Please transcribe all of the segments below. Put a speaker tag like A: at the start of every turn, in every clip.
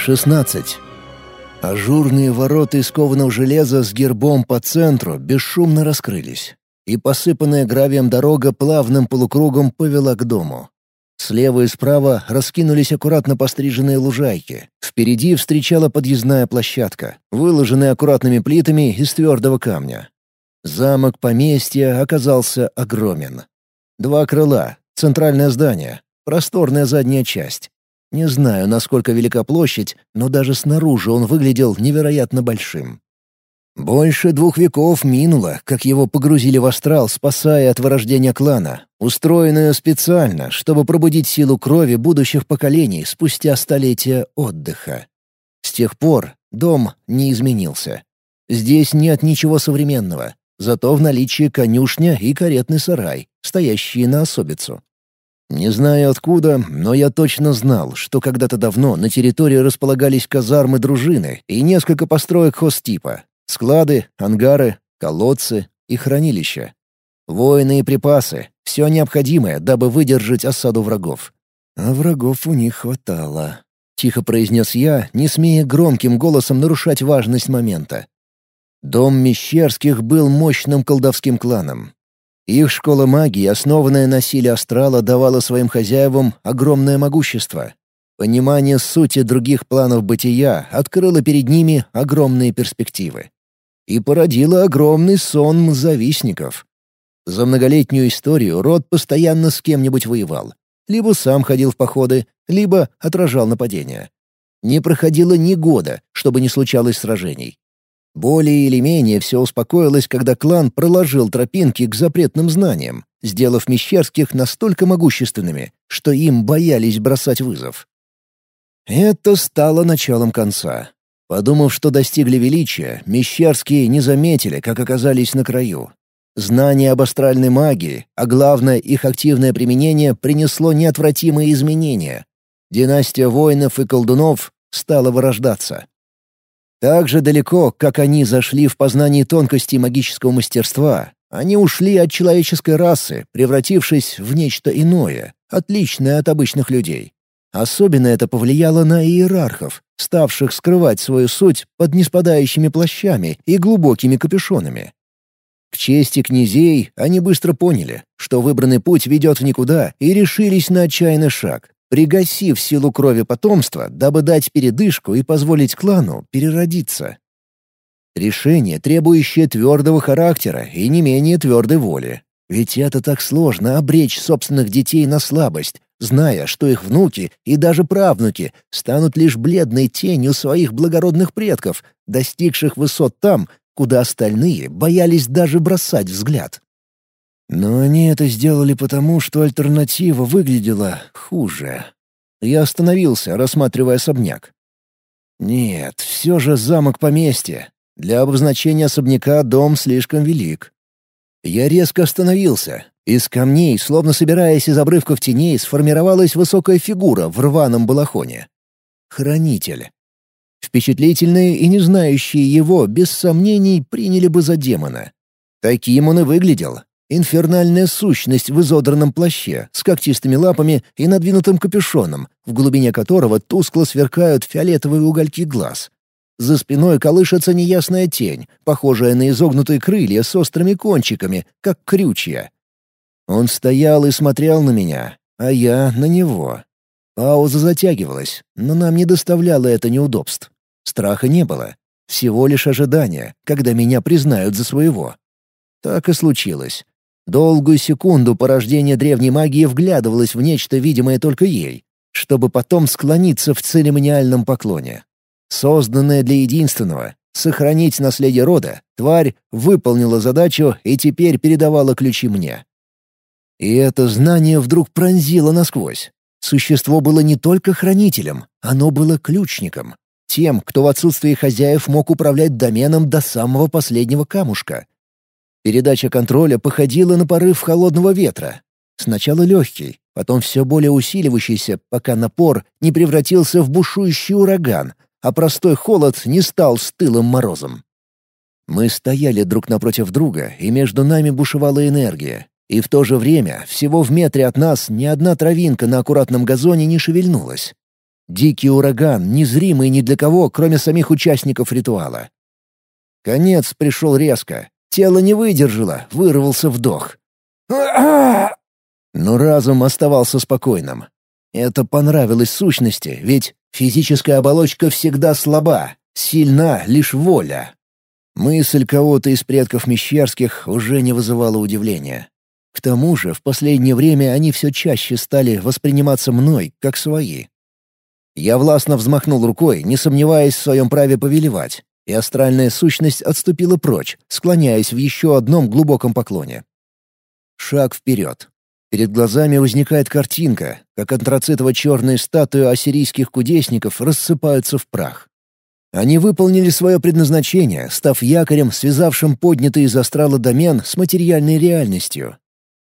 A: 16. Ажурные ворота из кованого железа с гербом по центру бесшумно раскрылись, и посыпанная гравием дорога плавным полукругом повела к дому. Слева и справа раскинулись аккуратно постриженные лужайки. Впереди встречала подъездная площадка, выложенная аккуратными плитами из твердого камня. Замок поместья оказался огромен. Два крыла, центральное здание, просторная задняя часть. Не знаю, насколько велика площадь, но даже снаружи он выглядел невероятно большим. Больше двух веков минуло, как его погрузили в астрал, спасая от вырождения клана, устроенную специально, чтобы пробудить силу крови будущих поколений спустя столетия отдыха. С тех пор дом не изменился. Здесь нет ничего современного, зато в наличии конюшня и каретный сарай, стоящие на особицу. Не знаю откуда, но я точно знал, что когда-то давно на территории располагались казармы дружины и несколько построек хостипа, склады, ангары, колодцы и хранилища. Воины и припасы — все необходимое, дабы выдержать осаду врагов. А врагов у них хватало. Тихо произнес я, не смея громким голосом нарушать важность момента. Дом Мещерских был мощным колдовским кланом, их школа магии, основанная на силе астрала, давала своим хозяевам огромное могущество. Понимание сути других планов бытия открыло перед ними огромные перспективы. И породило огромный сон завистников. За многолетнюю историю род постоянно с кем-нибудь воевал. Либо сам ходил в походы, либо отражал нападения. Не проходило ни года, чтобы не случалось сражений. Более или менее все успокоилось, когда клан проложил тропинки к запретным знаниям, сделав Мещерских настолько могущественными, что им боялись бросать вызов. Это стало началом конца. Подумав, что достигли величия, Мещерские не заметили, как оказались на краю. Знание об астральной магии, а главное их активное применение, принесло неотвратимые изменения. Династия воинов и колдунов стала вырождаться. Так же далеко, как они зашли в познание тонкостей магического мастерства, они ушли от человеческой расы, превратившись в нечто иное, отличное от обычных людей. Особенно это повлияло на иерархов, ставших скрывать свою суть под неспадающими плащами и глубокими капюшонами. К чести князей они быстро поняли, что выбранный путь ведет в никуда, и решились на отчаянный шаг пригасив силу крови потомства, дабы дать передышку и позволить клану переродиться. Решение, требующее твердого характера и не менее твердой воли. Ведь это так сложно обречь собственных детей на слабость, зная, что их внуки и даже правнуки станут лишь бледной тенью своих благородных предков, достигших высот там, куда остальные боялись даже бросать взгляд. Но они это сделали потому, что альтернатива выглядела хуже. Я остановился, рассматривая особняк. Нет, все же замок поместья. Для обозначения особняка дом слишком велик. Я резко остановился. Из камней, словно собираясь из обрывков теней, сформировалась высокая фигура в рваном балахоне. Хранитель. Впечатлительные и не знающие его, без сомнений, приняли бы за демона. Таким он и выглядел, Инфернальная сущность в изодранном плаще, с когтистыми лапами и надвинутым капюшоном, в глубине которого тускло сверкают фиолетовые угольки глаз. За спиной колышется неясная тень, похожая на изогнутые крылья с острыми кончиками, как крючья. Он стоял и смотрел на меня, а я — на него. Пауза затягивалась, но нам не доставляло это неудобств. Страха не было. Всего лишь ожидание, когда меня признают за своего. Так и случилось. Долгую секунду порождение древней магии вглядывалось в нечто видимое только ей, чтобы потом склониться в церемониальном поклоне. Созданная для единственного — сохранить наследие рода, тварь выполнила задачу и теперь передавала ключи мне. И это знание вдруг пронзило насквозь. Существо было не только хранителем, оно было ключником. Тем, кто в отсутствии хозяев мог управлять доменом до самого последнего камушка. Передача контроля походила на порыв холодного ветра. Сначала легкий, потом все более усиливающийся, пока напор не превратился в бушующий ураган, а простой холод не стал стылым морозом. Мы стояли друг напротив друга, и между нами бушевала энергия. И в то же время, всего в метре от нас, ни одна травинка на аккуратном газоне не шевельнулась. Дикий ураган, незримый ни для кого, кроме самих участников ритуала. Конец пришел резко. Тело не выдержало, вырвался вдох. Но разум оставался спокойным. Это понравилось сущности, ведь физическая оболочка всегда слаба, сильна лишь воля. Мысль кого-то из предков Мещерских уже не вызывала удивления. К тому же в последнее время они все чаще стали восприниматься мной как свои. Я властно взмахнул рукой, не сомневаясь в своем праве повелевать, и астральная сущность отступила прочь, склоняясь в еще одном глубоком поклоне. Шаг вперед. Перед глазами возникает картинка, как антрацитово-черные статуи ассирийских кудесников рассыпаются в прах. Они выполнили свое предназначение, став якорем, связавшим поднятый из астрала домен с материальной реальностью.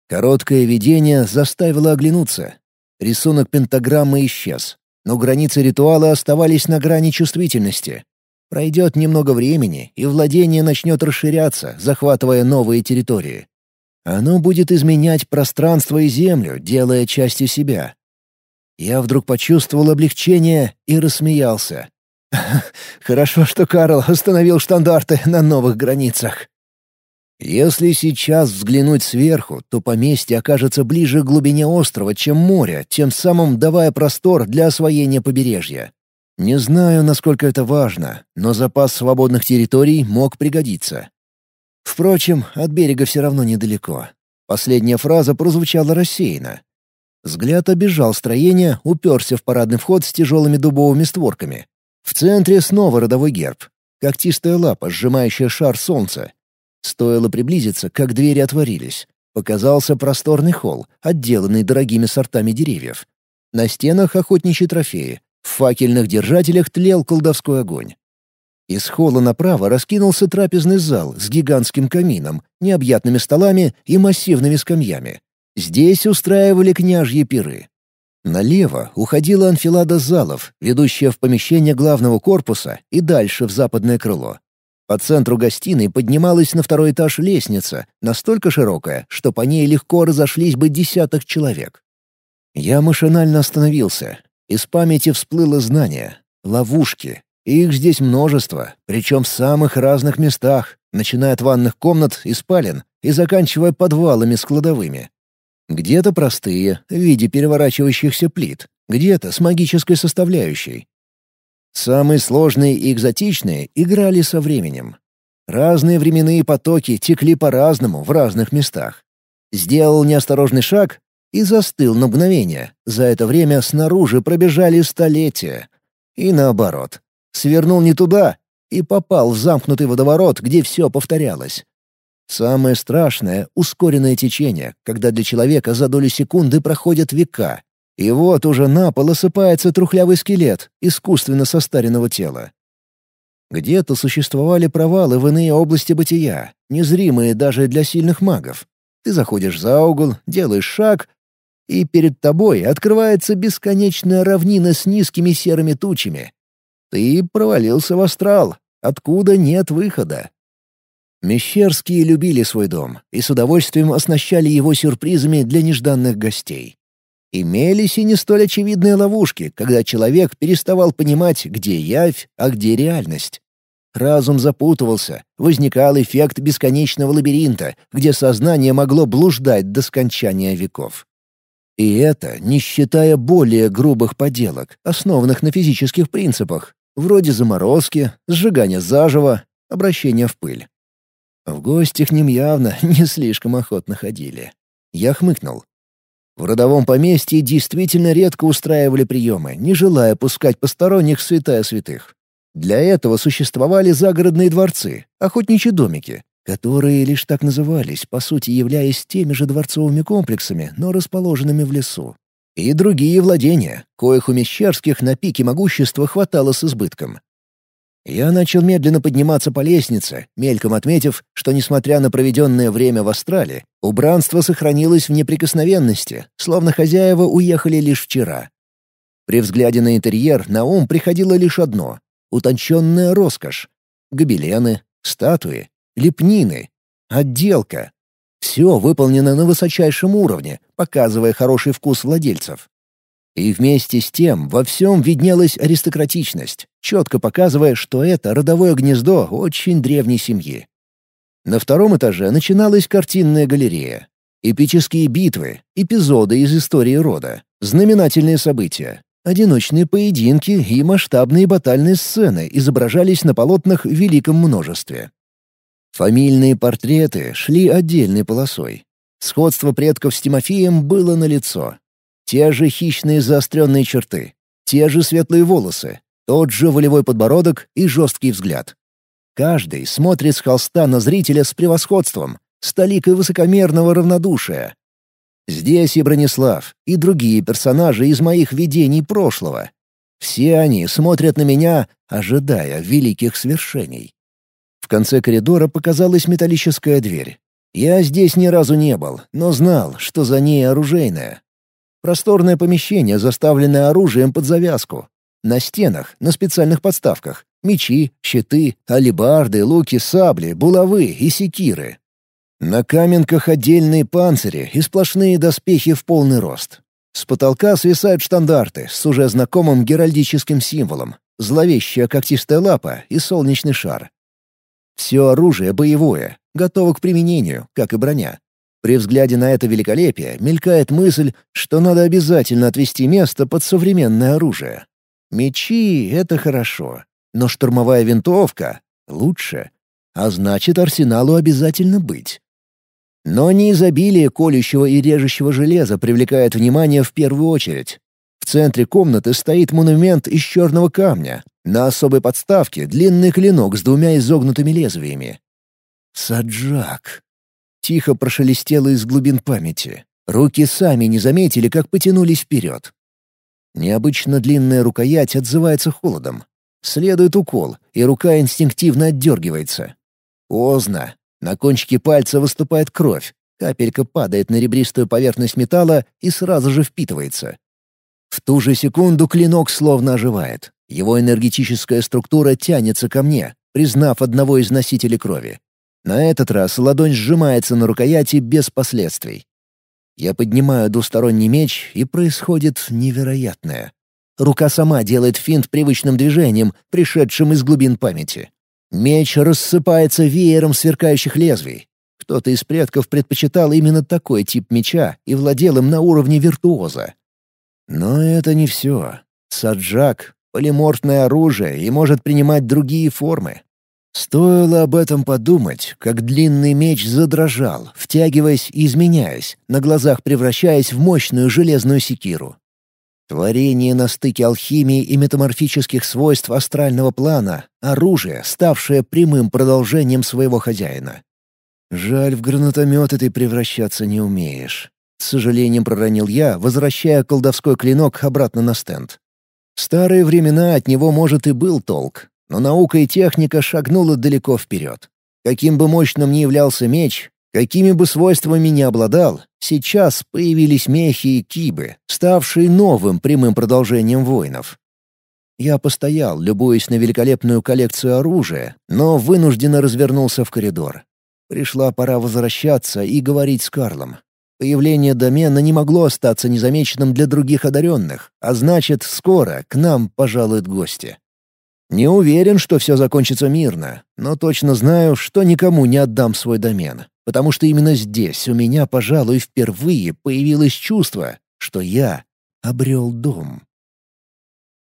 A: Короткое видение заставило оглянуться. Рисунок пентаграммы исчез, но границы ритуала оставались на грани чувствительности. Пройдет немного времени, и владение начнет расширяться, захватывая новые территории. Оно будет изменять пространство и землю, делая частью себя. Я вдруг почувствовал облегчение и рассмеялся. Хорошо, что Карл установил стандарты на новых границах. Если сейчас взглянуть сверху, то поместье окажется ближе к глубине острова, чем море, тем самым давая простор для освоения побережья. Не знаю, насколько это важно, но запас свободных территорий мог пригодиться. Впрочем, от берега все равно недалеко. Последняя фраза прозвучала рассеянно. Взгляд обежал строение, уперся в парадный вход с тяжелыми дубовыми створками. В центре снова родовой герб. Когтистая лапа, сжимающая шар солнца. Стоило приблизиться, как двери отворились. Показался просторный холл, отделанный дорогими сортами деревьев. На стенах охотничьи трофеи. В факельных держателях тлел колдовской огонь. Из холла направо раскинулся трапезный зал с гигантским камином, необъятными столами и массивными скамьями. Здесь устраивали княжьи пиры. Налево уходила анфилада залов, ведущая в помещение главного корпуса и дальше в западное крыло. По центру гостиной поднималась на второй этаж лестница, настолько широкая, что по ней легко разошлись бы десяток человек. Я машинально остановился. Из памяти всплыло знание. Ловушки. Их здесь множество, причем в самых разных местах, начиная от ванных комнат и спален и заканчивая подвалами с кладовыми. Где-то простые, в виде переворачивающихся плит, где-то с магической составляющей. Самые сложные и экзотичные играли со временем. Разные временные потоки текли по-разному в разных местах. Сделал неосторожный шаг и застыл на мгновение. За это время снаружи пробежали столетия. И наоборот. Свернул не туда и попал в замкнутый водоворот, где все повторялось. Самое страшное — ускоренное течение, когда для человека за долю секунды проходят века. И вот уже на пол осыпается трухлявый скелет искусственно состаренного тела. Где-то существовали провалы в иные области бытия, незримые даже для сильных магов. Ты заходишь за угол, делаешь шаг, и перед тобой открывается бесконечная равнина с низкими серыми тучами. Ты провалился в астрал, откуда нет выхода. Мещерские любили свой дом и с удовольствием оснащали его сюрпризами для нежданных гостей. Имелись и не столь очевидные ловушки, когда человек переставал понимать, где явь, а где реальность. Разум запутывался, возникал эффект бесконечного лабиринта, где сознание могло блуждать до скончания веков. И это не считая более грубых поделок, основанных на физических принципах, вроде заморозки, сжигания заживо, обращения в пыль. В гости к ним явно не слишком охотно ходили. Я хмыкнул. В родовом поместье действительно редко устраивали приемы, не желая пускать посторонних святая святых. Для этого существовали загородные дворцы, охотничьи домики, которые лишь так назывались, по сути являясь теми же дворцовыми комплексами, но расположенными в лесу. И другие владения, коих у Мещерских на пике могущества хватало с избытком. Я начал медленно подниматься по лестнице, мельком отметив, что, несмотря на проведенное время в Астрале, убранство сохранилось в неприкосновенности, словно хозяева уехали лишь вчера. При взгляде на интерьер на ум приходило лишь одно — утонченная роскошь. Гобелены, статуи, лепнины, отделка. Все выполнено на высочайшем уровне, показывая хороший вкус владельцев. И вместе с тем во всем виднелась аристократичность, четко показывая, что это родовое гнездо очень древней семьи. На втором этаже начиналась картинная галерея. Эпические битвы, эпизоды из истории рода, знаменательные события, одиночные поединки и масштабные батальные сцены изображались на полотнах в великом множестве. Фамильные портреты шли отдельной полосой. Сходство предков с Тимофеем было налицо. Те же хищные заостренные черты, те же светлые волосы, тот же волевой подбородок и жесткий взгляд. Каждый смотрит с холста на зрителя с превосходством, с толикой высокомерного равнодушия. Здесь и Бронислав, и другие персонажи из моих видений прошлого. Все они смотрят на меня, ожидая великих свершений. В конце коридора показалась металлическая дверь. Я здесь ни разу не был, но знал, что за ней оружейная. Просторное помещение, заставленное оружием под завязку. На стенах, на специальных подставках. Мечи, щиты, алебарды, луки, сабли, булавы и секиры. На каменках отдельные панцири и сплошные доспехи в полный рост. С потолка свисают штандарты с уже знакомым геральдическим символом. Зловещая когтистая лапа и солнечный шар. Все оружие боевое, готово к применению, как и броня. При взгляде на это великолепие мелькает мысль, что надо обязательно отвести место под современное оружие. Мечи — это хорошо, но штурмовая винтовка — лучше. А значит, арсеналу обязательно быть. Но не изобилие колющего и режущего железа привлекает внимание в первую очередь. В центре комнаты стоит монумент из черного камня. На особой подставке длинный клинок с двумя изогнутыми лезвиями. Саджак. Тихо прошелестело из глубин памяти. Руки сами не заметили, как потянулись вперед. Необычно длинная рукоять отзывается холодом. Следует укол, и рука инстинктивно отдергивается. Поздно. На кончике пальца выступает кровь. Капелька падает на ребристую поверхность металла и сразу же впитывается. В ту же секунду клинок словно оживает. Его энергетическая структура тянется ко мне, признав одного из носителей крови. На этот раз ладонь сжимается на рукояти без последствий. Я поднимаю двусторонний меч, и происходит невероятное. Рука сама делает финт привычным движением, пришедшим из глубин памяти. Меч рассыпается веером сверкающих лезвий. Кто-то из предков предпочитал именно такой тип меча и владел им на уровне виртуоза. Но это не все. Саджак — полиморфное оружие и может принимать другие формы. Стоило об этом подумать, как длинный меч задрожал, втягиваясь и изменяясь, на глазах превращаясь в мощную железную секиру. Творение на стыке алхимии и метаморфических свойств астрального плана — оружие, ставшее прямым продолжением своего хозяина. Жаль, в гранатомет ты превращаться не умеешь. С сожалением проронил я, возвращая колдовской клинок обратно на стенд. Старые времена от него, может, и был толк, но наука и техника шагнула далеко вперед. Каким бы мощным ни являлся меч, какими бы свойствами ни обладал, сейчас появились мехи и кибы, ставшие новым прямым продолжением воинов. Я постоял, любуясь на великолепную коллекцию оружия, но вынужденно развернулся в коридор. Пришла пора возвращаться и говорить с Карлом. Появление домена не могло остаться незамеченным для других одаренных, а значит, скоро к нам пожалуют гости. Не уверен, что все закончится мирно, но точно знаю, что никому не отдам свой домен, потому что именно здесь у меня, пожалуй, впервые появилось чувство, что я обрел дом.